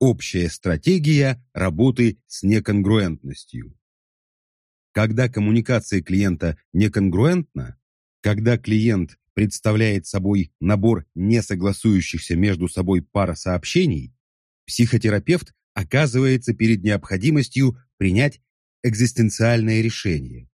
Общая стратегия работы с неконгруентностью. Когда коммуникация клиента неконгруентна, когда клиент представляет собой набор несогласующихся между собой пара сообщений, психотерапевт оказывается перед необходимостью принять экзистенциальное решение.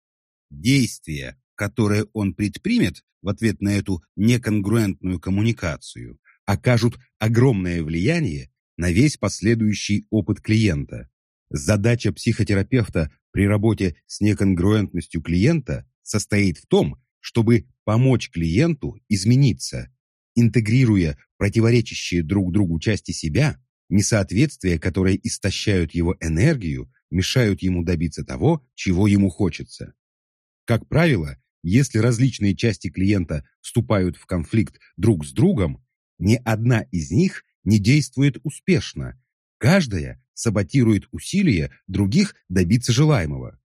Действие, которое он предпримет в ответ на эту неконгруентную коммуникацию, окажут огромное влияние на весь последующий опыт клиента. Задача психотерапевта при работе с неконгруентностью клиента состоит в том, чтобы помочь клиенту измениться, интегрируя противоречащие друг другу части себя, несоответствия, которые истощают его энергию, мешают ему добиться того, чего ему хочется. Как правило, если различные части клиента вступают в конфликт друг с другом, ни одна из них не действует успешно. Каждая саботирует усилия других добиться желаемого.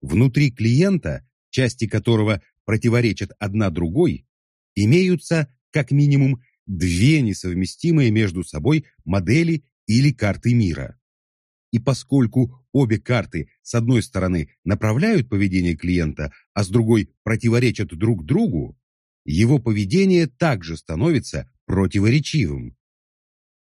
Внутри клиента, части которого противоречат одна другой, имеются как минимум две несовместимые между собой модели или карты мира. И поскольку обе карты с одной стороны направляют поведение клиента, а с другой противоречат друг другу, его поведение также становится противоречивым.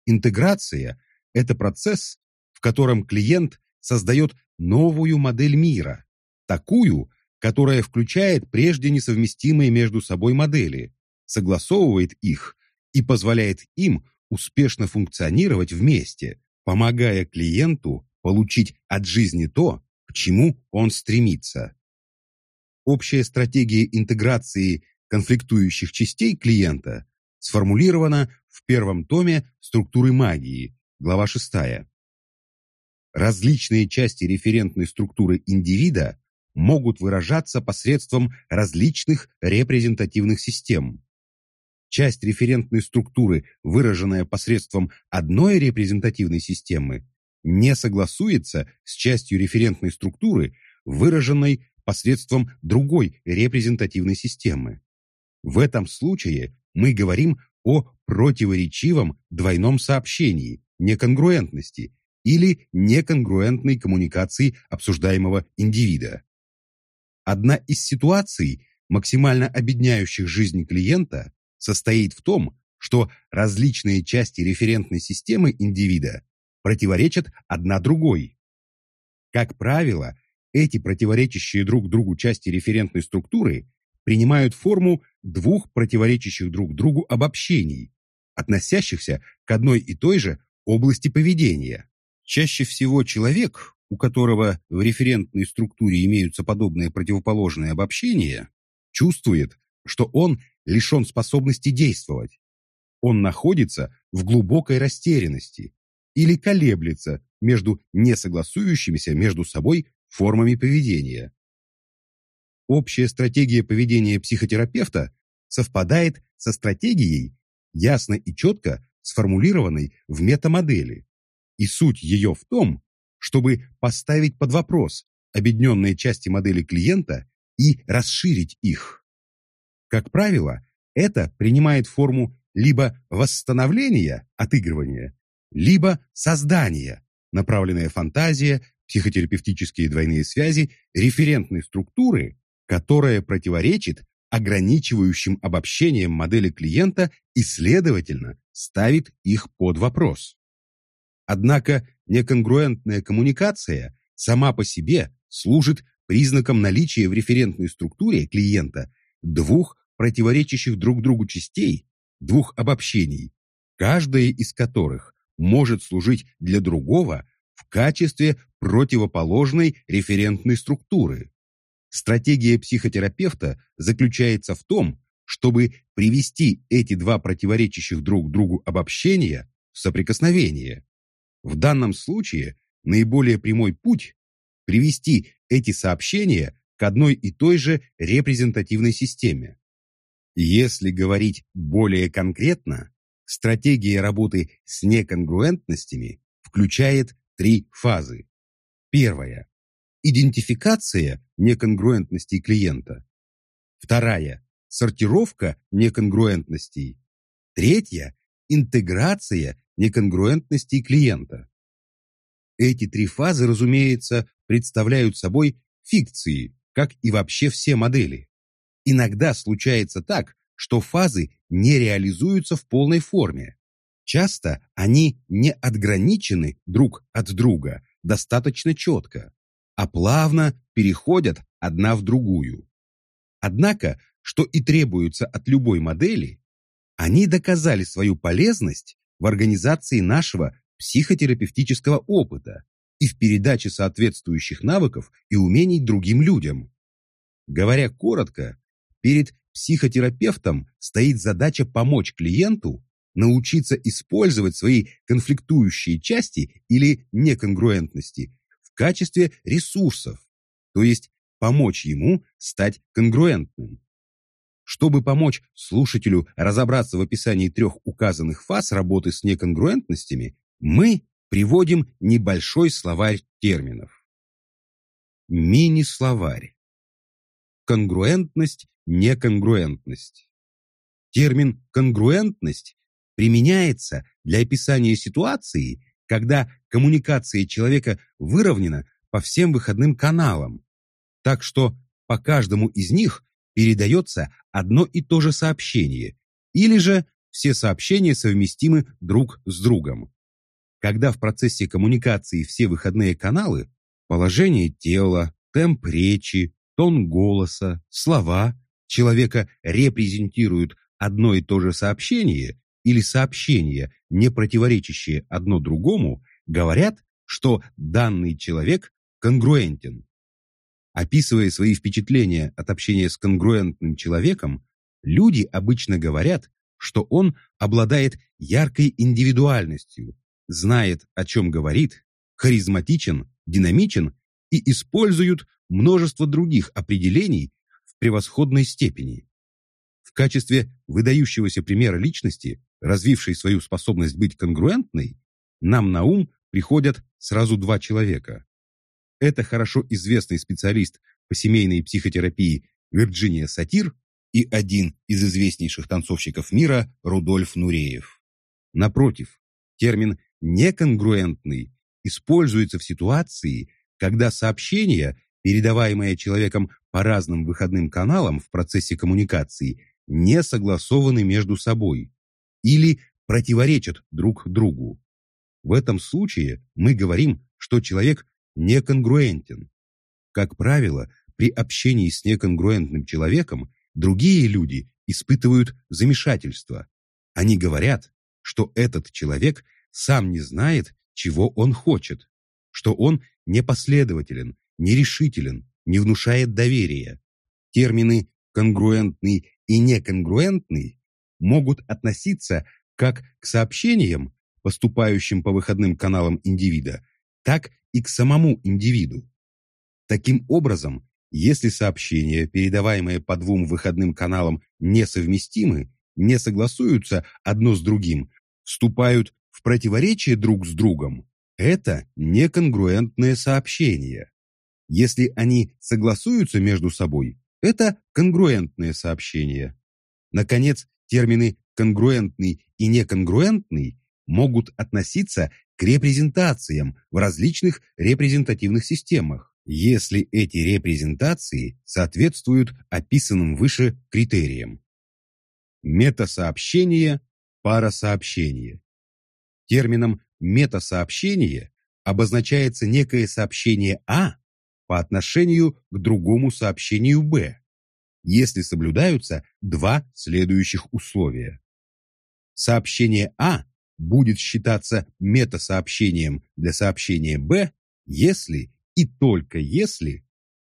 Интеграция – это процесс, в котором клиент создает новую модель мира, такую, которая включает прежде несовместимые между собой модели, согласовывает их и позволяет им успешно функционировать вместе, помогая клиенту получить от жизни то, к чему он стремится. Общая стратегия интеграции конфликтующих частей клиента сформулирована в первом томе «Структуры магии», глава 6. Различные части референтной структуры индивида могут выражаться посредством различных репрезентативных систем. Часть референтной структуры, выраженная посредством одной репрезентативной системы, не согласуется с частью референтной структуры, выраженной посредством другой репрезентативной системы. В этом случае мы говорим о противоречивом двойном сообщении, неконгруентности или неконгруентной коммуникации обсуждаемого индивида. Одна из ситуаций, максимально обедняющих жизнь клиента, состоит в том, что различные части референтной системы индивида противоречат одна другой. Как правило, эти противоречащие друг другу части референтной структуры принимают форму двух противоречащих друг другу обобщений, относящихся к одной и той же области поведения. Чаще всего человек, у которого в референтной структуре имеются подобные противоположные обобщения, чувствует, что он лишен способности действовать. Он находится в глубокой растерянности или колеблется между несогласующимися между собой формами поведения. Общая стратегия поведения психотерапевта совпадает со стратегией, ясно и четко сформулированной в метамодели. И суть ее в том, чтобы поставить под вопрос объединенные части модели клиента и расширить их. Как правило, это принимает форму либо восстановления, отыгрывания, либо создания, направленная фантазия, психотерапевтические двойные связи, референтной структуры которое противоречит ограничивающим обобщениям модели клиента и, следовательно, ставит их под вопрос. Однако неконгруентная коммуникация сама по себе служит признаком наличия в референтной структуре клиента двух противоречащих друг другу частей, двух обобщений, каждая из которых может служить для другого в качестве противоположной референтной структуры. Стратегия психотерапевта заключается в том, чтобы привести эти два противоречащих друг другу обобщения в соприкосновение. В данном случае наиболее прямой путь – привести эти сообщения к одной и той же репрезентативной системе. Если говорить более конкретно, стратегия работы с неконгруентностями включает три фазы. Первая идентификация неконгруентностей клиента. Вторая – сортировка неконгруентностей. Третья – интеграция неконгруентностей клиента. Эти три фазы, разумеется, представляют собой фикции, как и вообще все модели. Иногда случается так, что фазы не реализуются в полной форме. Часто они не отграничены друг от друга достаточно четко, а плавно переходят одна в другую. Однако, что и требуется от любой модели, они доказали свою полезность в организации нашего психотерапевтического опыта и в передаче соответствующих навыков и умений другим людям. Говоря коротко, перед психотерапевтом стоит задача помочь клиенту научиться использовать свои конфликтующие части или неконгруентности качестве ресурсов, то есть помочь ему стать конгруентным. Чтобы помочь слушателю разобраться в описании трех указанных фаз работы с неконгруентностями, мы приводим небольшой словарь терминов. Мини-словарь. Конгруентность, неконгруентность. Термин «конгруентность» применяется для описания ситуации, когда коммуникация человека выровнена по всем выходным каналам, так что по каждому из них передается одно и то же сообщение, или же все сообщения совместимы друг с другом. Когда в процессе коммуникации все выходные каналы, положение тела, темп речи, тон голоса, слова человека репрезентируют одно и то же сообщение или сообщения, не противоречащие одно другому, говорят, что данный человек конгруентен. Описывая свои впечатления от общения с конгруентным человеком, люди обычно говорят, что он обладает яркой индивидуальностью, знает, о чем говорит, харизматичен, динамичен и используют множество других определений в превосходной степени. В качестве выдающегося примера личности, развившей свою способность быть конгруентной, нам на ум приходят сразу два человека. Это хорошо известный специалист по семейной психотерапии Вирджиния Сатир и один из известнейших танцовщиков мира Рудольф Нуреев. Напротив, термин неконгруентный используется в ситуации, когда сообщения, передаваемые человеком по разным выходным каналам в процессе коммуникации, не согласованы между собой или противоречат друг другу. В этом случае мы говорим, что человек неконгруентен. Как правило, при общении с неконгруентным человеком другие люди испытывают замешательство. Они говорят, что этот человек – сам не знает, чего он хочет, что он непоследователен, нерешителен, не внушает доверия. Термины «конгруентный» и «неконгруентный» могут относиться как к сообщениям, поступающим по выходным каналам индивида, так и к самому индивиду. Таким образом, если сообщения, передаваемые по двум выходным каналам, несовместимы, не согласуются одно с другим, вступают в противоречие друг с другом, это неконгруентные сообщения. Если они согласуются между собой, это конгруентные сообщения. Наконец, термины «конгруентный» и «неконгруентный» могут относиться к репрезентациям в различных репрезентативных системах, если эти репрезентации соответствуют описанным выше критериям. Метасообщение, парасообщение. Термином метасообщение обозначается некое сообщение А по отношению к другому сообщению Б, если соблюдаются два следующих условия. Сообщение А будет считаться метасообщением для сообщения Б, если и только если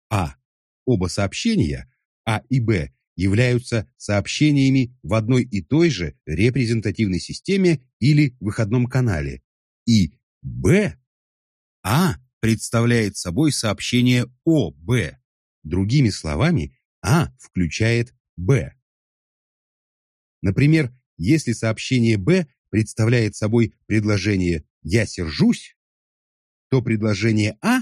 А. Оба сообщения А и Б являются сообщениями в одной и той же репрезентативной системе или выходном канале, и Б, А представляет собой сообщение о Б. Другими словами, А включает Б. Например, если сообщение Б представляет собой предложение «я сержусь», то предложение А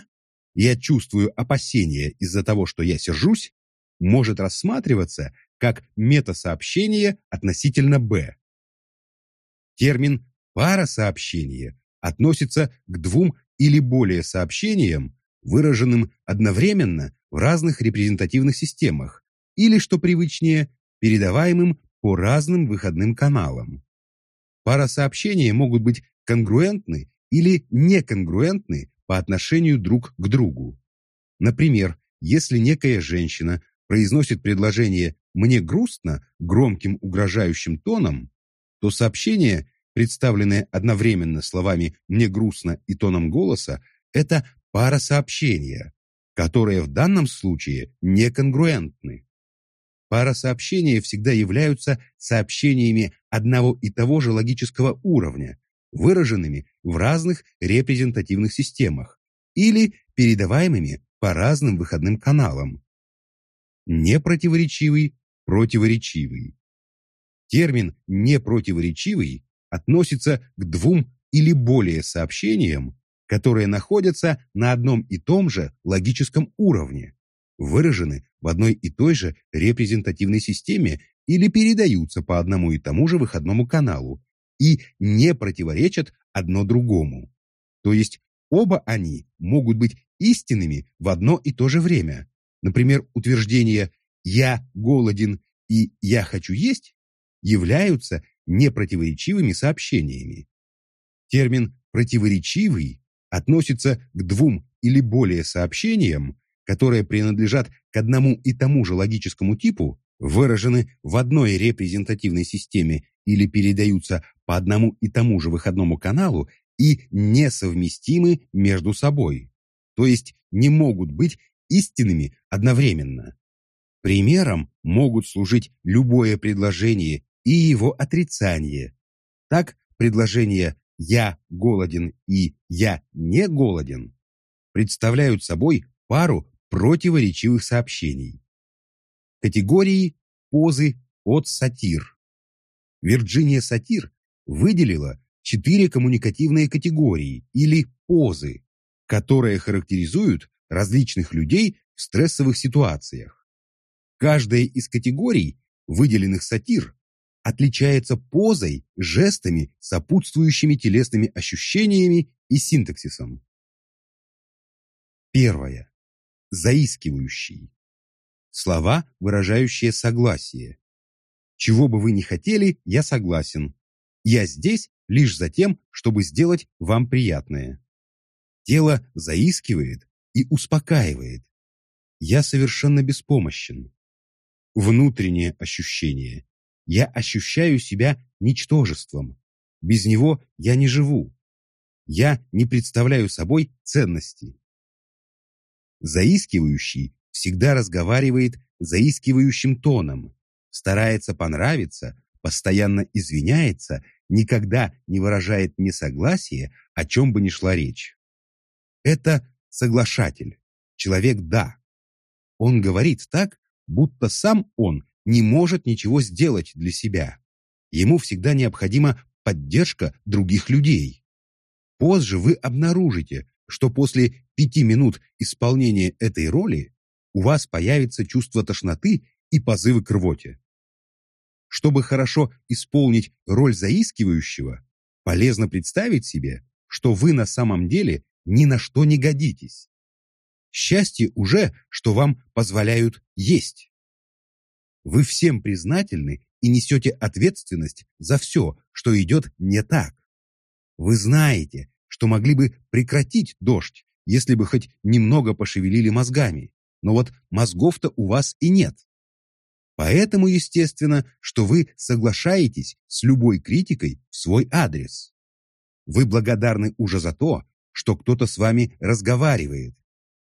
«я чувствую опасения из-за того, что я сержусь» может рассматриваться как метасообщение относительно Б. Термин «парасообщение» относится к двум или более сообщениям, выраженным одновременно в разных репрезентативных системах, или, что привычнее, передаваемым по разным выходным каналам. Парасообщения могут быть конгруентны или неконгруентны по отношению друг к другу. Например, если некая женщина произносит предложение «мне грустно» громким угрожающим тоном, то сообщение, представленное одновременно словами «мне грустно» и тоном голоса, это пара сообщения, которые в данном случае неконгруентны. Пара сообщения всегда являются сообщениями одного и того же логического уровня, выраженными в разных репрезентативных системах или передаваемыми по разным выходным каналам. Непротиворечивый, противоречивый. Термин «непротиворечивый» относится к двум или более сообщениям, которые находятся на одном и том же логическом уровне, выражены в одной и той же репрезентативной системе или передаются по одному и тому же выходному каналу и не противоречат одно другому. То есть оба они могут быть истинными в одно и то же время. Например, утверждения «я голоден» и «я хочу есть» являются непротиворечивыми сообщениями. Термин «противоречивый» относится к двум или более сообщениям, которые принадлежат к одному и тому же логическому типу, выражены в одной репрезентативной системе или передаются по одному и тому же выходному каналу и несовместимы между собой, то есть не могут быть истинными одновременно. Примером могут служить любое предложение и его отрицание. Так, предложения «я голоден» и «я не голоден» представляют собой пару противоречивых сообщений. Категории позы от сатир. Вирджиния Сатир выделила четыре коммуникативные категории или позы, которые характеризуют различных людей в стрессовых ситуациях. Каждая из категорий, выделенных сатир, отличается позой, жестами, сопутствующими телесными ощущениями и синтаксисом. Первое. Заискивающий. Слова, выражающие согласие. Чего бы вы ни хотели, я согласен. Я здесь лишь за тем, чтобы сделать вам приятное. Тело заискивает и успокаивает. Я совершенно беспомощен. Внутреннее ощущение. Я ощущаю себя ничтожеством. Без него я не живу. Я не представляю собой ценности. Заискивающий всегда разговаривает заискивающим тоном, старается понравиться, постоянно извиняется, никогда не выражает несогласия, о чем бы ни шла речь. Это соглашатель, человек «да». Он говорит так, будто сам он не может ничего сделать для себя. Ему всегда необходима поддержка других людей. Позже вы обнаружите, что после пяти минут исполнения этой роли у вас появится чувство тошноты и позывы к рвоте. Чтобы хорошо исполнить роль заискивающего, полезно представить себе, что вы на самом деле ни на что не годитесь. Счастье уже, что вам позволяют есть. Вы всем признательны и несете ответственность за все, что идет не так. Вы знаете, что могли бы прекратить дождь, если бы хоть немного пошевелили мозгами, но вот мозгов-то у вас и нет. Поэтому естественно, что вы соглашаетесь с любой критикой в свой адрес. Вы благодарны уже за то, что кто-то с вами разговаривает.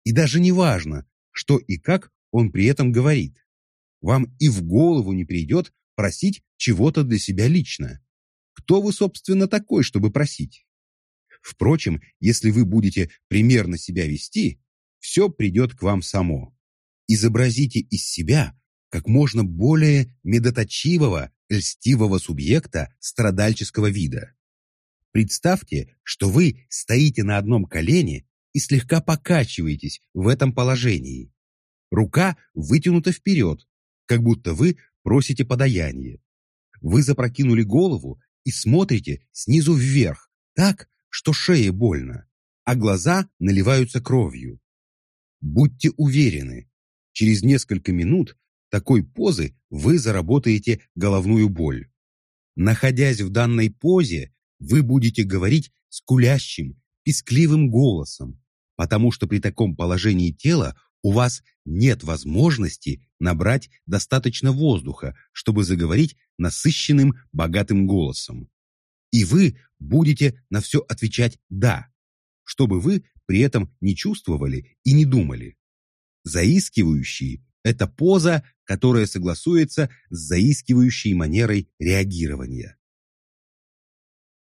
И даже не важно, что и как он при этом говорит вам и в голову не придет просить чего-то для себя лично. Кто вы, собственно, такой, чтобы просить? Впрочем, если вы будете примерно себя вести, все придет к вам само. Изобразите из себя как можно более медоточивого, льстивого субъекта страдальческого вида. Представьте, что вы стоите на одном колене и слегка покачиваетесь в этом положении. Рука вытянута вперед, как будто вы просите подаяние. Вы запрокинули голову и смотрите снизу вверх, так, что шее больно, а глаза наливаются кровью. Будьте уверены, через несколько минут такой позы вы заработаете головную боль. Находясь в данной позе, вы будете говорить скулящим, пискливым голосом, потому что при таком положении тела у вас нет возможности набрать достаточно воздуха, чтобы заговорить насыщенным, богатым голосом. И вы будете на все отвечать «да», чтобы вы при этом не чувствовали и не думали. Заискивающий – это поза, которая согласуется с заискивающей манерой реагирования.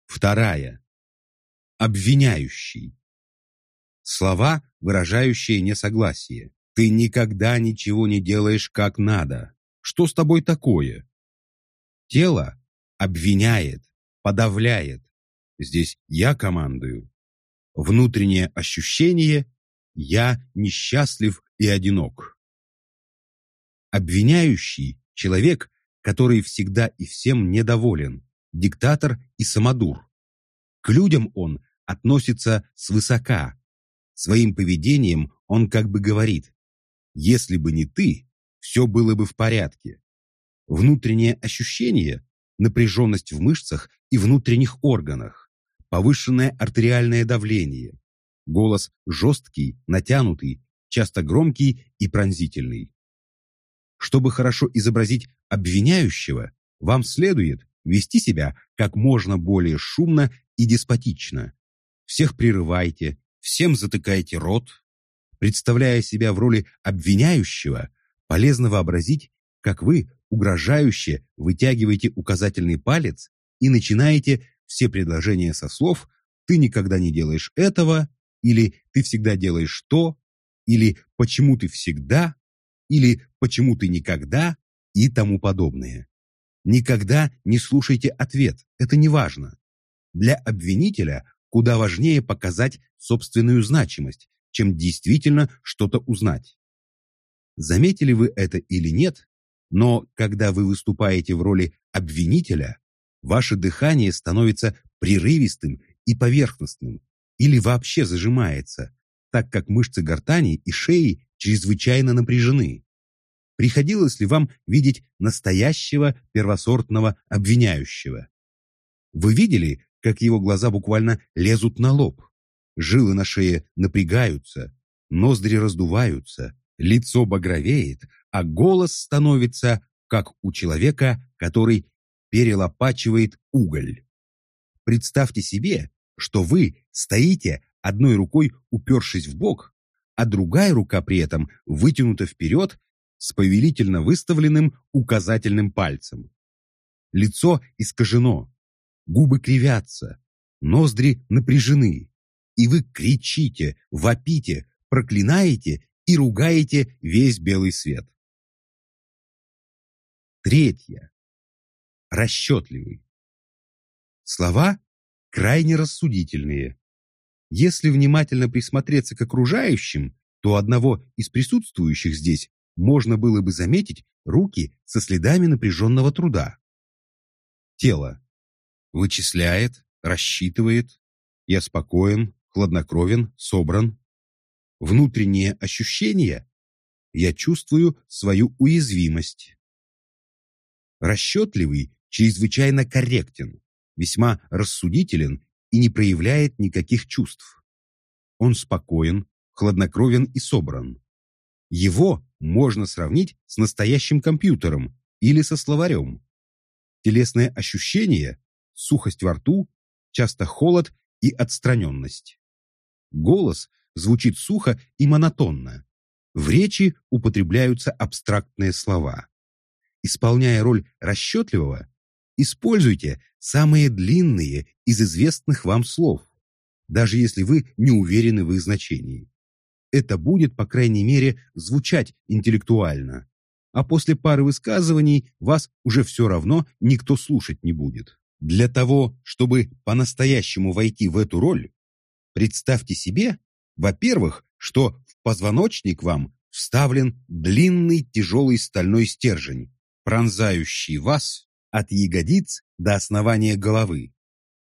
Вторая. Обвиняющий. Слова, выражающие несогласие. Ты никогда ничего не делаешь как надо. Что с тобой такое? Тело обвиняет, подавляет. Здесь я командую. Внутреннее ощущение «я несчастлив и одинок». Обвиняющий – человек, который всегда и всем недоволен, диктатор и самодур. К людям он относится свысока. Своим поведением он как бы говорит «если бы не ты, все было бы в порядке». Внутреннее ощущение – напряженность в мышцах и внутренних органах, повышенное артериальное давление, голос жесткий, натянутый, часто громкий и пронзительный. Чтобы хорошо изобразить обвиняющего, вам следует вести себя как можно более шумно и деспотично. Всех прерывайте, всем затыкайте рот. Представляя себя в роли обвиняющего, полезно вообразить, как вы угрожающе вытягиваете указательный палец и начинаете все предложения со слов «ты никогда не делаешь этого» или «ты всегда делаешь то» или «почему ты всегда» или «почему ты никогда» и тому подобное. Никогда не слушайте ответ, это не важно. Для обвинителя куда важнее показать собственную значимость, чем действительно что-то узнать. Заметили вы это или нет, но когда вы выступаете в роли обвинителя, ваше дыхание становится прерывистым и поверхностным или вообще зажимается, так как мышцы гортани и шеи чрезвычайно напряжены. Приходилось ли вам видеть настоящего первосортного обвиняющего? Вы видели, как его глаза буквально лезут на лоб? Жилы на шее напрягаются, ноздри раздуваются, лицо багровеет, а голос становится, как у человека, который перелопачивает уголь. Представьте себе, что вы стоите одной рукой упершись в бок, а другая рука при этом вытянута вперед с повелительно выставленным указательным пальцем. Лицо искажено, губы кривятся, ноздри напряжены, и вы кричите, вопите, проклинаете и ругаете весь белый свет. Третье. Расчетливый. Слова крайне рассудительные. Если внимательно присмотреться к окружающим, то одного из присутствующих здесь можно было бы заметить руки со следами напряженного труда. Тело. Вычисляет, рассчитывает. Я спокоен, хладнокровен, собран. Внутренние ощущения. Я чувствую свою уязвимость. Расчетливый чрезвычайно корректен, весьма рассудителен и не проявляет никаких чувств. Он спокоен, хладнокровен и собран. Его можно сравнить с настоящим компьютером или со словарем. Телесные ощущения, сухость во рту, часто холод и отстраненность. Голос звучит сухо и монотонно. В речи употребляются абстрактные слова. Исполняя роль расчетливого, используйте самые длинные из известных вам слов, даже если вы не уверены в их значении это будет, по крайней мере, звучать интеллектуально. А после пары высказываний вас уже все равно никто слушать не будет. Для того, чтобы по-настоящему войти в эту роль, представьте себе, во-первых, что в позвоночник вам вставлен длинный тяжелый стальной стержень, пронзающий вас от ягодиц до основания головы.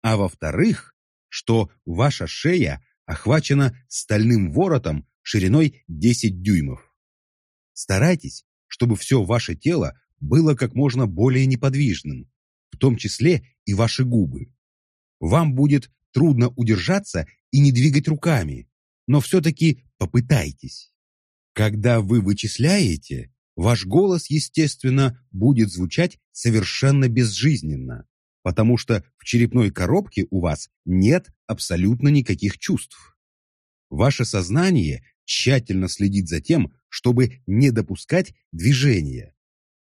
А во-вторых, что ваша шея охвачена стальным воротом шириной 10 дюймов. Старайтесь, чтобы все ваше тело было как можно более неподвижным, в том числе и ваши губы. Вам будет трудно удержаться и не двигать руками, но все-таки попытайтесь. Когда вы вычисляете, ваш голос, естественно, будет звучать совершенно безжизненно, потому что в черепной коробке у вас нет абсолютно никаких чувств. Ваше сознание тщательно следит за тем, чтобы не допускать движения,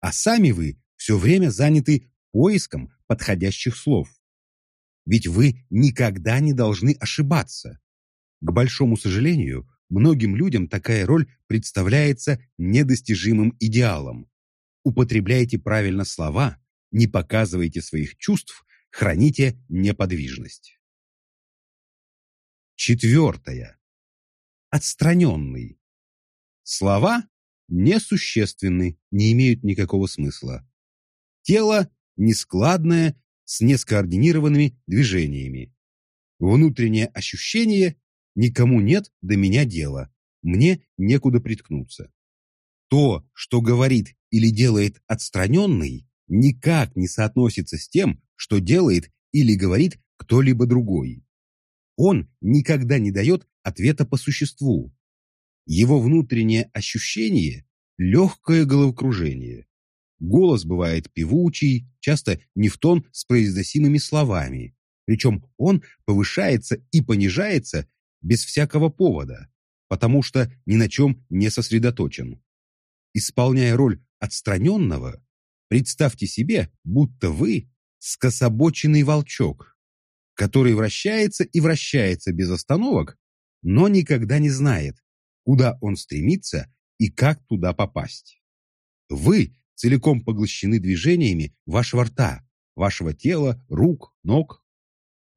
а сами вы все время заняты поиском подходящих слов. Ведь вы никогда не должны ошибаться. К большому сожалению, многим людям такая роль представляется недостижимым идеалом. Употребляйте правильно слова, не показывайте своих чувств, храните неподвижность. Четвертое. Отстраненный. Слова несущественны, не имеют никакого смысла. Тело нескладное, с нескоординированными движениями. Внутреннее ощущение «никому нет до меня дела, мне некуда приткнуться». То, что говорит или делает отстраненный, никак не соотносится с тем, что делает или говорит кто-либо другой. Он никогда не дает ответа по существу. Его внутреннее ощущение – легкое головокружение. Голос бывает певучий, часто не в тон с произносимыми словами. Причем он повышается и понижается без всякого повода, потому что ни на чем не сосредоточен. Исполняя роль отстраненного, представьте себе, будто вы скособоченный волчок, который вращается и вращается без остановок, но никогда не знает, куда он стремится и как туда попасть. Вы целиком поглощены движениями вашего рта, вашего тела, рук, ног.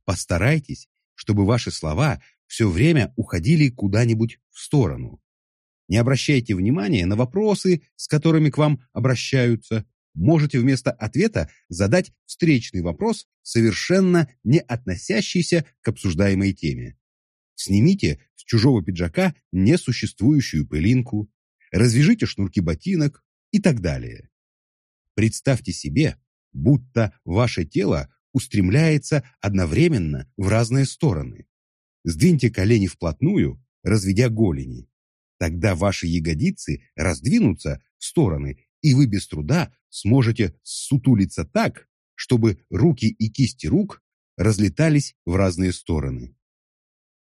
Постарайтесь, чтобы ваши слова все время уходили куда-нибудь в сторону. Не обращайте внимания на вопросы, с которыми к вам обращаются. Можете вместо ответа задать встречный вопрос, совершенно не относящийся к обсуждаемой теме. Снимите с чужого пиджака несуществующую пылинку, развяжите шнурки ботинок, и так далее. Представьте себе, будто ваше тело устремляется одновременно в разные стороны. Сдвиньте колени вплотную, разведя голени. Тогда ваши ягодицы раздвинутся в стороны, и вы без труда сможете сутулиться так, чтобы руки и кисти рук разлетались в разные стороны.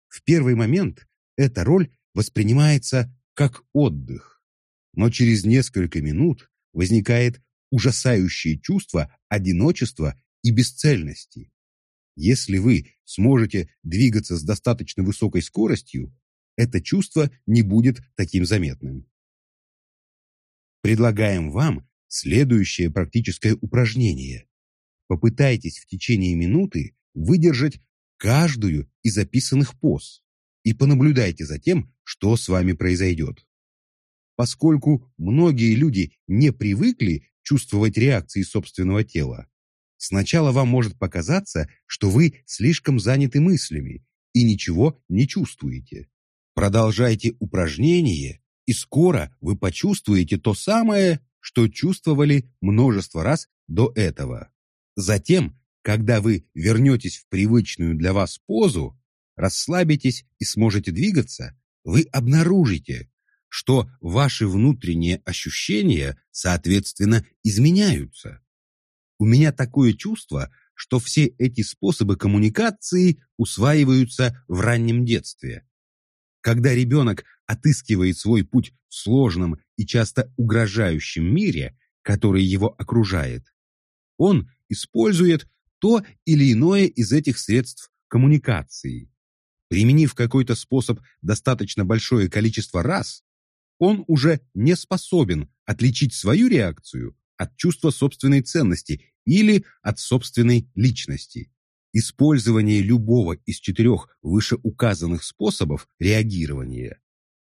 В первый момент эта роль воспринимается как отдых но через несколько минут возникает ужасающее чувство одиночества и бесцельности. Если вы сможете двигаться с достаточно высокой скоростью, это чувство не будет таким заметным. Предлагаем вам следующее практическое упражнение. Попытайтесь в течение минуты выдержать каждую из записанных поз и понаблюдайте за тем, что с вами произойдет. Поскольку многие люди не привыкли чувствовать реакции собственного тела, сначала вам может показаться, что вы слишком заняты мыслями и ничего не чувствуете. Продолжайте упражнение, и скоро вы почувствуете то самое, что чувствовали множество раз до этого. Затем, когда вы вернетесь в привычную для вас позу, расслабитесь и сможете двигаться, вы обнаружите, что ваши внутренние ощущения, соответственно, изменяются. У меня такое чувство, что все эти способы коммуникации усваиваются в раннем детстве. Когда ребенок отыскивает свой путь в сложном и часто угрожающем мире, который его окружает, он использует то или иное из этих средств коммуникации. Применив какой-то способ достаточно большое количество раз, он уже не способен отличить свою реакцию от чувства собственной ценности или от собственной личности. Использование любого из четырех вышеуказанных способов реагирования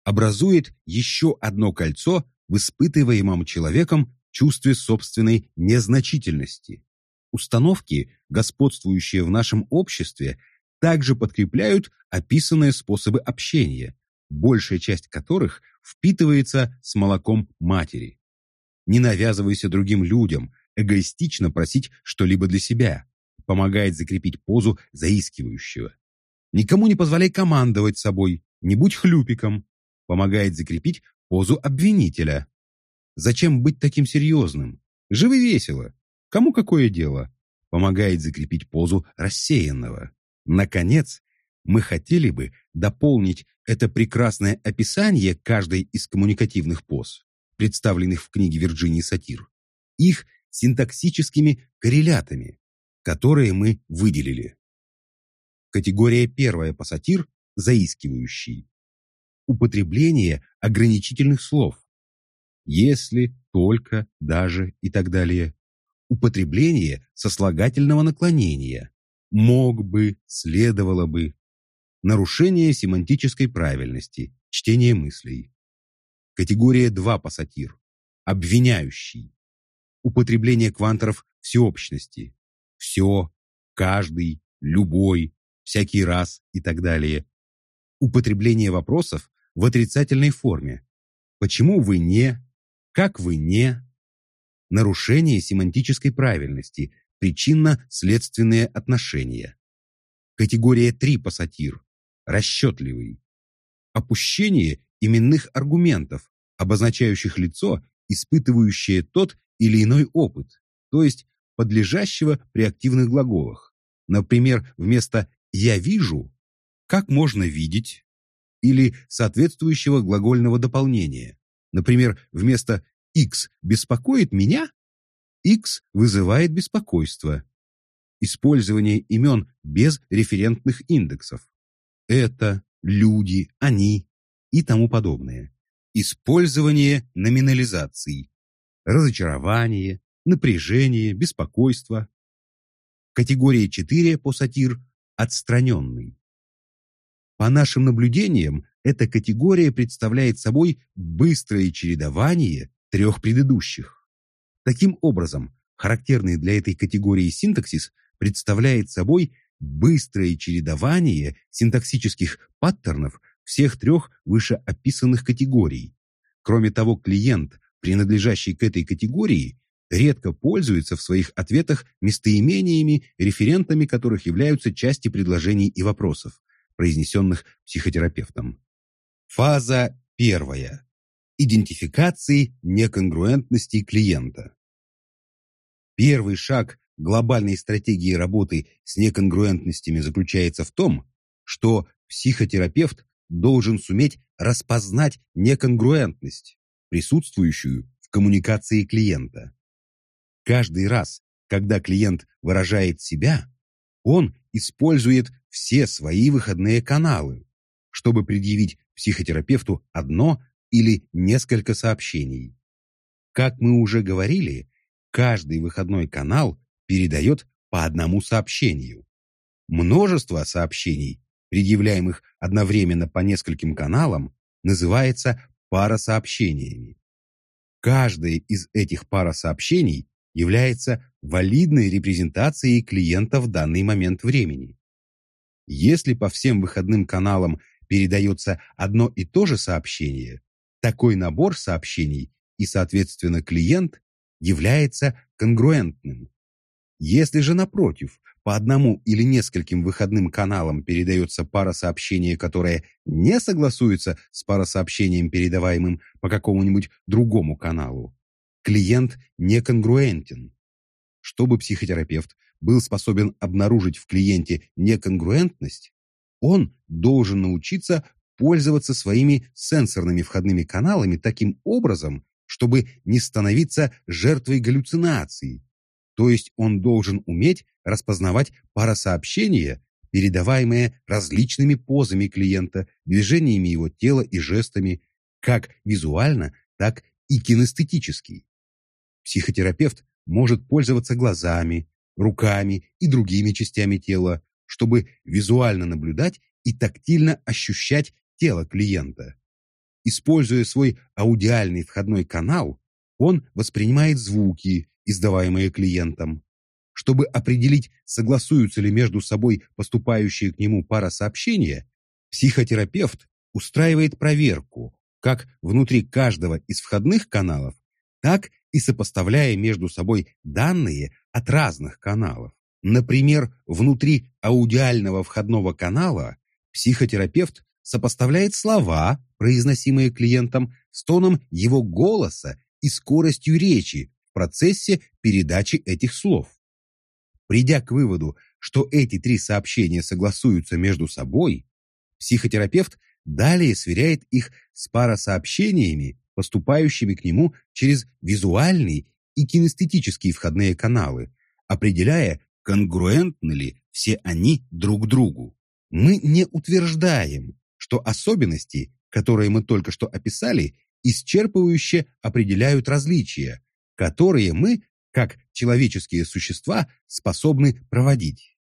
образует еще одно кольцо в испытываемом человеком чувстве собственной незначительности. Установки, господствующие в нашем обществе, также подкрепляют описанные способы общения, большая часть которых впитывается с молоком матери. Не навязывайся другим людям, эгоистично просить что-либо для себя, помогает закрепить позу заискивающего. Никому не позволяй командовать собой, не будь хлюпиком, помогает закрепить позу обвинителя. Зачем быть таким серьезным? Живи весело. Кому какое дело? Помогает закрепить позу рассеянного. Наконец, мы хотели бы дополнить это прекрасное описание каждой из коммуникативных поз, представленных в книге Вирджинии Сатир, их синтаксическими коррелятами, которые мы выделили. Категория первая по сатир – заискивающий. Употребление ограничительных слов. Если, только, даже и так далее. Употребление сослагательного наклонения. Мог бы, следовало бы. Нарушение семантической правильности, чтение мыслей. Категория 2 по сатир. Обвиняющий. Употребление кванторов всеобщности. Все, каждый, любой, всякий раз и так далее. Употребление вопросов в отрицательной форме. Почему вы не? Как вы не? Нарушение семантической правильности, причинно-следственные отношения. Категория 3 по сатир. Расчетливый. Опущение именных аргументов, обозначающих лицо, испытывающее тот или иной опыт, то есть подлежащего при активных глаголах. Например, вместо «я вижу» «как можно видеть» или соответствующего глагольного дополнения. Например, вместо X беспокоит меня, X вызывает беспокойство. Использование имен без референтных индексов. Это, люди, они и тому подобное. Использование номинализаций. Разочарование, напряжение, беспокойство. Категория 4 по сатир – отстраненный. По нашим наблюдениям, эта категория представляет собой быстрое чередование трех предыдущих. Таким образом, характерный для этой категории синтаксис представляет собой быстрое чередование синтаксических паттернов всех трех вышеописанных категорий. Кроме того, клиент, принадлежащий к этой категории, редко пользуется в своих ответах местоимениями, референтами которых являются части предложений и вопросов, произнесенных психотерапевтом. Фаза первая. Идентификации неконгруентности клиента. Первый шаг глобальной стратегии работы с неконгруентностями заключается в том, что психотерапевт должен суметь распознать неконгруентность, присутствующую в коммуникации клиента. Каждый раз, когда клиент выражает себя, он использует все свои выходные каналы, чтобы предъявить психотерапевту одно или несколько сообщений. Как мы уже говорили, каждый выходной канал передает по одному сообщению. Множество сообщений, предъявляемых одновременно по нескольким каналам, называется парасообщениями. Каждое из этих парасообщений является валидной репрезентацией клиента в данный момент времени. Если по всем выходным каналам передается одно и то же сообщение, такой набор сообщений и, соответственно, клиент является конгруентным. Если же, напротив, по одному или нескольким выходным каналам передается пара сообщений, которая не согласуется с парасообщением, передаваемым по какому-нибудь другому каналу, клиент неконгруентен. Чтобы психотерапевт был способен обнаружить в клиенте неконгруентность, он должен научиться пользоваться своими сенсорными входными каналами таким образом, чтобы не становиться жертвой галлюцинаций. То есть он должен уметь распознавать парасообщения, передаваемые различными позами клиента, движениями его тела и жестами, как визуально, так и кинестетически. Психотерапевт может пользоваться глазами, руками и другими частями тела, чтобы визуально наблюдать и тактильно ощущать тело клиента. Используя свой аудиальный входной канал, он воспринимает звуки, издаваемые клиентом. Чтобы определить, согласуются ли между собой поступающие к нему пара сообщения, психотерапевт устраивает проверку как внутри каждого из входных каналов, так и сопоставляя между собой данные от разных каналов. Например, внутри аудиального входного канала психотерапевт сопоставляет слова, произносимые клиентом, с тоном его голоса и скоростью речи в процессе передачи этих слов. Придя к выводу, что эти три сообщения согласуются между собой, психотерапевт далее сверяет их с парасообщениями, поступающими к нему через визуальные и кинестетические входные каналы, определяя, конгруентны ли все они друг другу. Мы не утверждаем, что особенности, которые мы только что описали, исчерпывающе определяют различия, которые мы, как человеческие существа, способны проводить.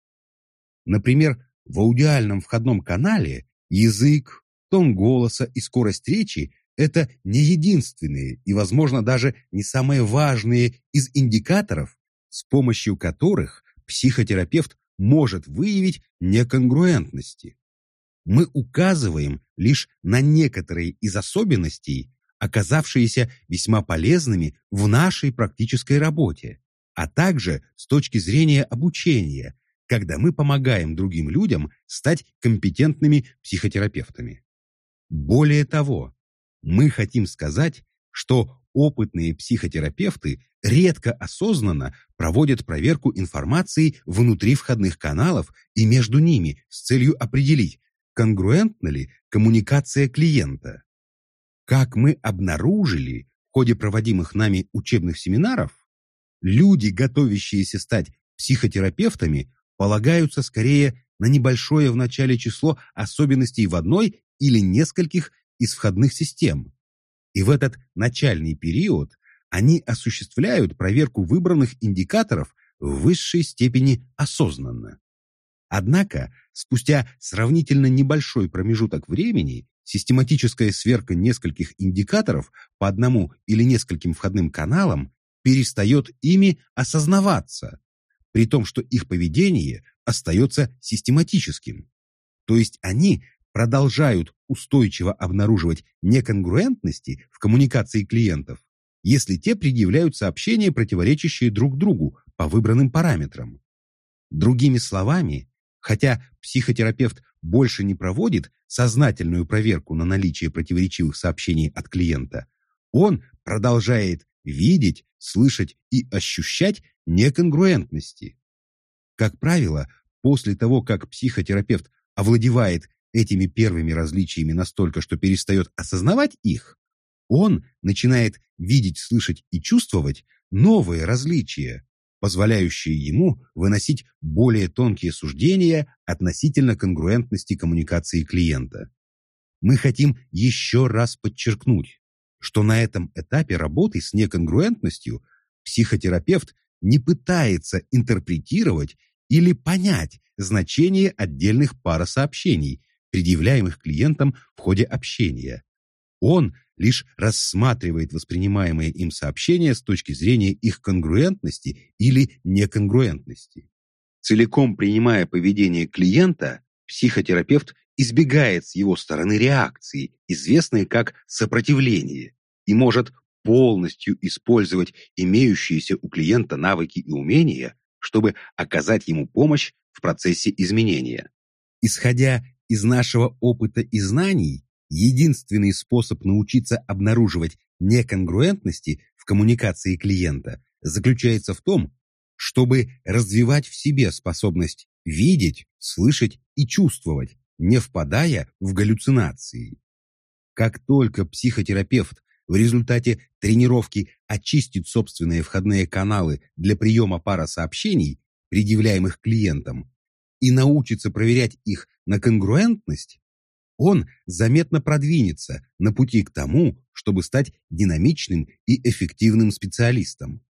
Например, в аудиальном входном канале язык, тон голоса и скорость речи – это не единственные и, возможно, даже не самые важные из индикаторов, с помощью которых психотерапевт может выявить неконгруентности. Мы указываем лишь на некоторые из особенностей, оказавшиеся весьма полезными в нашей практической работе, а также с точки зрения обучения, когда мы помогаем другим людям стать компетентными психотерапевтами. Более того, мы хотим сказать, что опытные психотерапевты редко осознанно проводят проверку информации внутри входных каналов и между ними с целью определить, конгруентна ли коммуникация клиента. Как мы обнаружили в ходе проводимых нами учебных семинаров, люди, готовящиеся стать психотерапевтами, полагаются скорее на небольшое в начале число особенностей в одной или нескольких из входных систем. И в этот начальный период они осуществляют проверку выбранных индикаторов в высшей степени осознанно. Однако, спустя сравнительно небольшой промежуток времени, систематическая сверка нескольких индикаторов по одному или нескольким входным каналам перестает ими осознаваться, при том, что их поведение остается систематическим. То есть они продолжают устойчиво обнаруживать неконгруентности в коммуникации клиентов, если те предъявляют сообщения, противоречащие друг другу по выбранным параметрам. Другими словами, хотя психотерапевт больше не проводит сознательную проверку на наличие противоречивых сообщений от клиента, он продолжает видеть, слышать и ощущать неконгруентности. Как правило, после того, как психотерапевт овладевает этими первыми различиями настолько, что перестает осознавать их, он начинает видеть, слышать и чувствовать новые различия, позволяющие ему выносить более тонкие суждения относительно конгруентности коммуникации клиента. Мы хотим еще раз подчеркнуть, что на этом этапе работы с неконгруентностью психотерапевт не пытается интерпретировать или понять значение отдельных парасообщений, предъявляемых клиентам в ходе общения. Он лишь рассматривает воспринимаемые им сообщения с точки зрения их конгруентности или неконгруентности. Целиком принимая поведение клиента, психотерапевт избегает с его стороны реакции, известной как сопротивление, и может полностью использовать имеющиеся у клиента навыки и умения, чтобы оказать ему помощь в процессе изменения. Исходя из нашего опыта и знаний, единственный способ научиться обнаруживать неконгруентности в коммуникации клиента заключается в том, чтобы развивать в себе способность видеть, слышать и чувствовать, не впадая в галлюцинации. Как только психотерапевт в результате тренировки очистит собственные входные каналы для приема пара сообщений, предъявляемых клиентам, и научится проверять их на конгруентность, он заметно продвинется на пути к тому, чтобы стать динамичным и эффективным специалистом.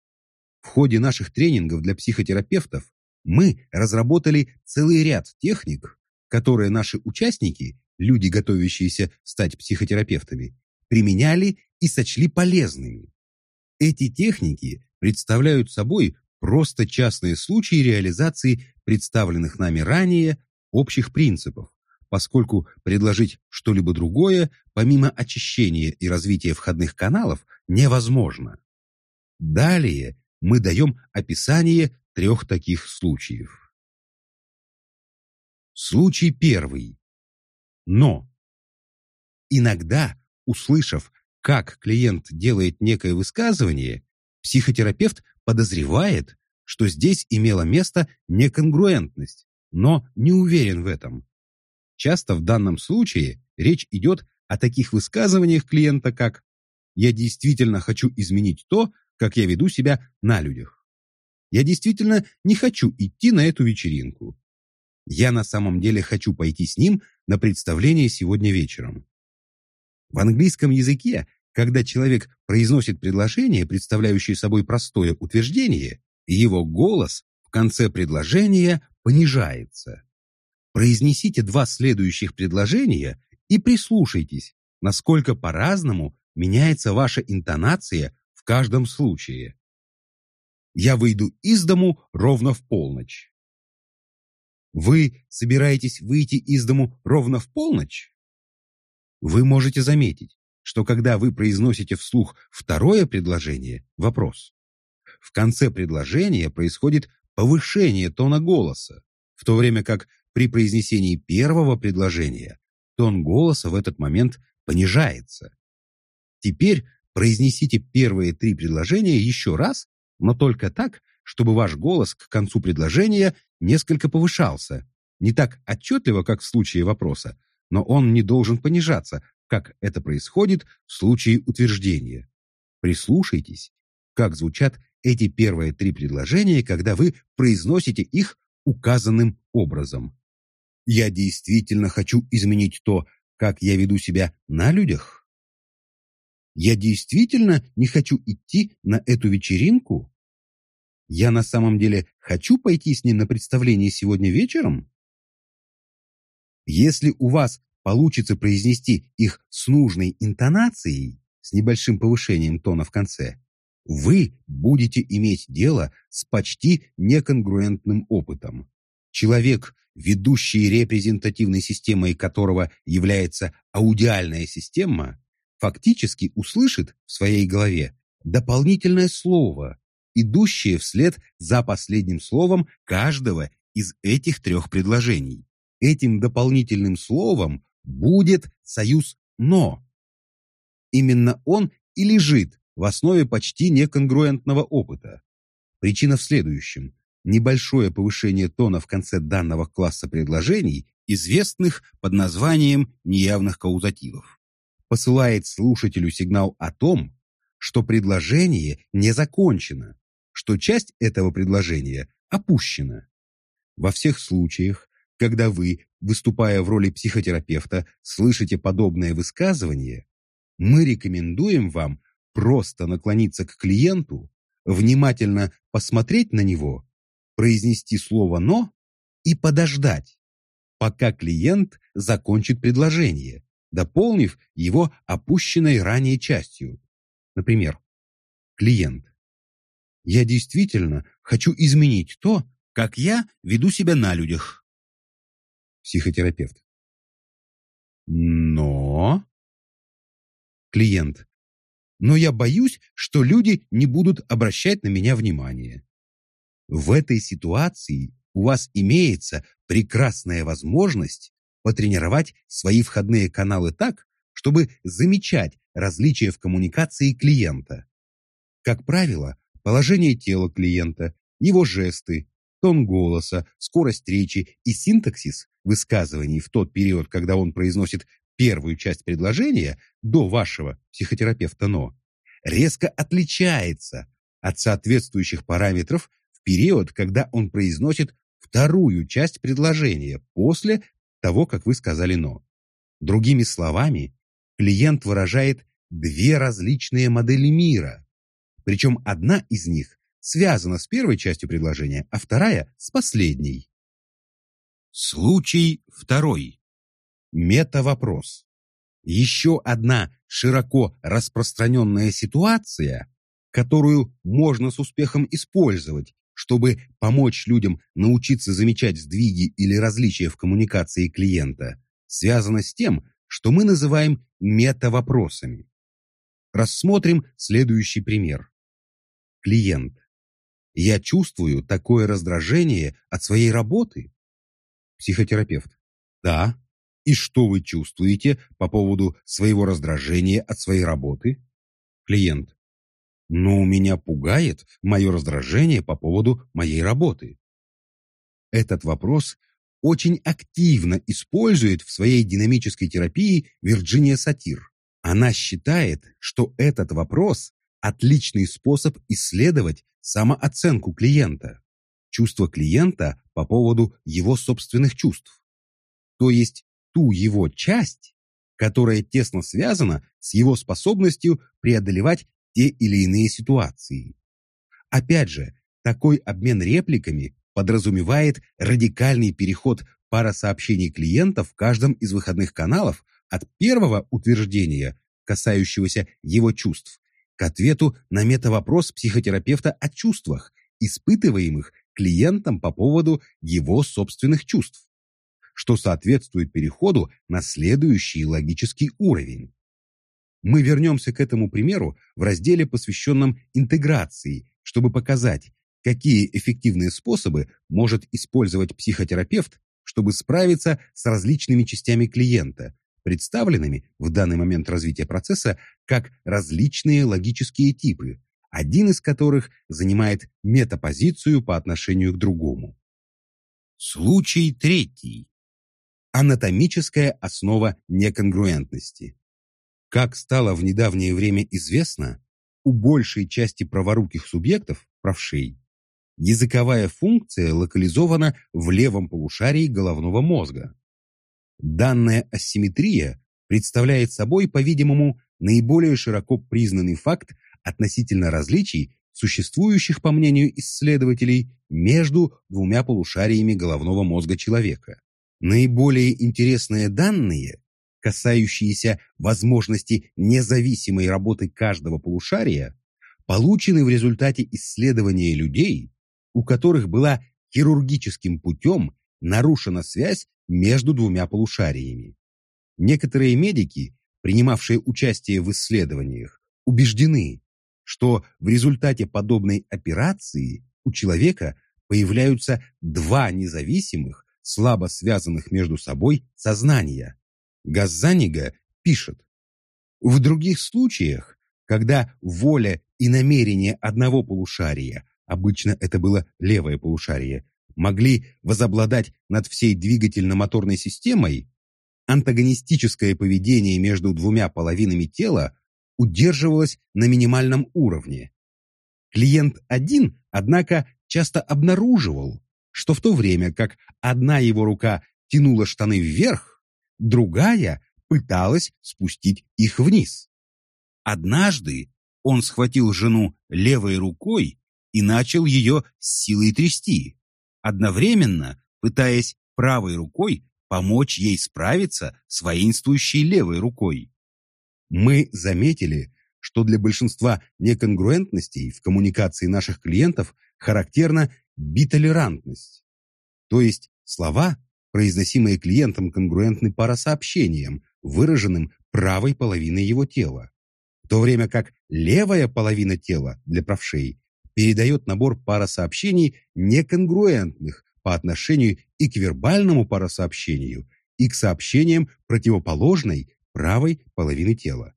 В ходе наших тренингов для психотерапевтов мы разработали целый ряд техник, которые наши участники, люди, готовящиеся стать психотерапевтами, применяли и сочли полезными. Эти техники представляют собой просто частные случаи реализации представленных нами ранее общих принципов, поскольку предложить что-либо другое, помимо очищения и развития входных каналов, невозможно. Далее мы даем описание трех таких случаев. Случай первый. Но. Иногда, услышав, как клиент делает некое высказывание, психотерапевт подозревает, что здесь имела место неконгруентность, но не уверен в этом. Часто в данном случае речь идет о таких высказываниях клиента, как «я действительно хочу изменить то, как я веду себя на людях». «Я действительно не хочу идти на эту вечеринку». «Я на самом деле хочу пойти с ним на представление сегодня вечером». В английском языке когда человек произносит предложение, представляющее собой простое утверждение, его голос в конце предложения понижается. Произнесите два следующих предложения и прислушайтесь, насколько по-разному меняется ваша интонация в каждом случае. Я выйду из дому ровно в полночь. Вы собираетесь выйти из дому ровно в полночь? Вы можете заметить, что когда вы произносите вслух второе предложение, вопрос, в конце предложения происходит повышение тона голоса, в то время как при произнесении первого предложения тон голоса в этот момент понижается. Теперь произнесите первые три предложения еще раз, но только так, чтобы ваш голос к концу предложения несколько повышался. Не так отчетливо, как в случае вопроса, но он не должен понижаться, как это происходит в случае утверждения. Прислушайтесь, как звучат эти первые три предложения, когда вы произносите их указанным образом. Я действительно хочу изменить то, как я веду себя на людях? Я действительно не хочу идти на эту вечеринку? Я на самом деле хочу пойти с ней на представление сегодня вечером? Если у вас получится произнести их с нужной интонацией, с небольшим повышением тона в конце, вы будете иметь дело с почти неконгруентным опытом. Человек, ведущий репрезентативной системой которого является аудиальная система, фактически услышит в своей голове дополнительное слово, идущее вслед за последним словом каждого из этих трех предложений. Этим дополнительным словом будет союз «но». Именно он и лежит в основе почти неконгруентного опыта. Причина в следующем. Небольшое повышение тона в конце данного класса предложений, известных под названием неявных каузативов, посылает слушателю сигнал о том, что предложение не закончено, что часть этого предложения опущена. Во всех случаях, когда вы выступая в роли психотерапевта, слышите подобное высказывание, мы рекомендуем вам просто наклониться к клиенту, внимательно посмотреть на него, произнести слово «но» и подождать, пока клиент закончит предложение, дополнив его опущенной ранее частью. Например, клиент. Я действительно хочу изменить то, как я веду себя на людях психотерапевт. Но... Клиент. Но я боюсь, что люди не будут обращать на меня внимание. В этой ситуации у вас имеется прекрасная возможность потренировать свои входные каналы так, чтобы замечать различия в коммуникации клиента. Как правило, положение тела клиента, его жесты, тон голоса, скорость речи и синтаксис высказываний в тот период, когда он произносит первую часть предложения до вашего психотерапевта «но», резко отличается от соответствующих параметров период, когда он произносит вторую часть предложения после того, как вы сказали «но». Другими словами, клиент выражает две различные модели мира, причем одна из них связана с первой частью предложения, а вторая – с последней. Случай второй. Мета-вопрос. Еще одна широко распространенная ситуация, которую можно с успехом использовать, чтобы помочь людям научиться замечать сдвиги или различия в коммуникации клиента, связано с тем, что мы называем метавопросами. Рассмотрим следующий пример. Клиент. Я чувствую такое раздражение от своей работы. Психотерапевт. Да. И что вы чувствуете по поводу своего раздражения от своей работы? Клиент. Но меня пугает мое раздражение по поводу моей работы. Этот вопрос очень активно использует в своей динамической терапии Вирджиния Сатир. Она считает, что этот вопрос – отличный способ исследовать самооценку клиента, чувство клиента по поводу его собственных чувств, то есть ту его часть, которая тесно связана с его способностью преодолевать те или иные ситуации. Опять же, такой обмен репликами подразумевает радикальный переход парасообщений клиента в каждом из выходных каналов от первого утверждения, касающегося его чувств, к ответу на метавопрос психотерапевта о чувствах, испытываемых клиентом по поводу его собственных чувств, что соответствует переходу на следующий логический уровень. Мы вернемся к этому примеру в разделе, посвященном интеграции, чтобы показать, какие эффективные способы может использовать психотерапевт, чтобы справиться с различными частями клиента, представленными в данный момент развития процесса как различные логические типы, один из которых занимает метапозицию по отношению к другому. Случай третий. Анатомическая основа неконгруентности. Как стало в недавнее время известно, у большей части праворуких субъектов, правшей, языковая функция локализована в левом полушарии головного мозга. Данная асимметрия представляет собой, по-видимому, наиболее широко признанный факт относительно различий, существующих, по мнению исследователей, между двумя полушариями головного мозга человека. Наиболее интересные данные касающиеся возможности независимой работы каждого полушария, получены в результате исследования людей, у которых была хирургическим путем нарушена связь между двумя полушариями. Некоторые медики, принимавшие участие в исследованиях, убеждены, что в результате подобной операции у человека появляются два независимых, слабо связанных между собой сознания, Газанига пишет, в других случаях, когда воля и намерение одного полушария, обычно это было левое полушарие, могли возобладать над всей двигательно-моторной системой, антагонистическое поведение между двумя половинами тела удерживалось на минимальном уровне. Клиент один, однако, часто обнаруживал, что в то время как одна его рука тянула штаны вверх, другая пыталась спустить их вниз. Однажды он схватил жену левой рукой и начал ее с силой трясти, одновременно пытаясь правой рукой помочь ей справиться с воинствующей левой рукой. Мы заметили, что для большинства неконгруентностей в коммуникации наших клиентов характерна битолерантность, то есть слова произносимые клиентом конгруентны парасообщениям, выраженным правой половиной его тела, в то время как левая половина тела для правшей передает набор парасообщений неконгруентных по отношению и к вербальному парасообщению, и к сообщениям противоположной правой половины тела.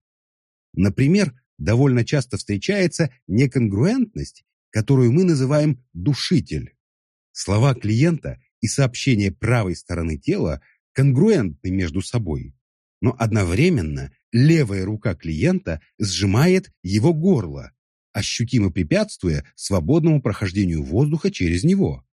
Например, довольно часто встречается неконгруентность, которую мы называем душитель. Слова клиента и сообщения правой стороны тела конгруентны между собой, но одновременно левая рука клиента сжимает его горло, ощутимо препятствуя свободному прохождению воздуха через него.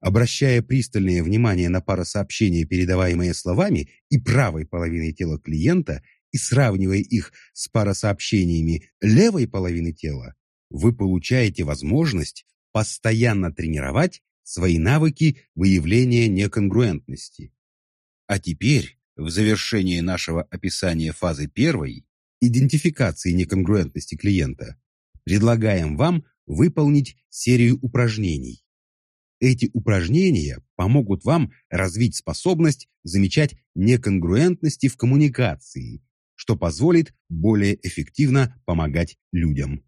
Обращая пристальное внимание на паросообщения, передаваемые словами и правой половиной тела клиента, и сравнивая их с паросообщениями левой половины тела, вы получаете возможность постоянно тренировать свои навыки выявления неконгруентности. А теперь, в завершении нашего описания фазы первой, идентификации неконгруентности клиента, предлагаем вам выполнить серию упражнений. Эти упражнения помогут вам развить способность замечать неконгруентности в коммуникации, что позволит более эффективно помогать людям.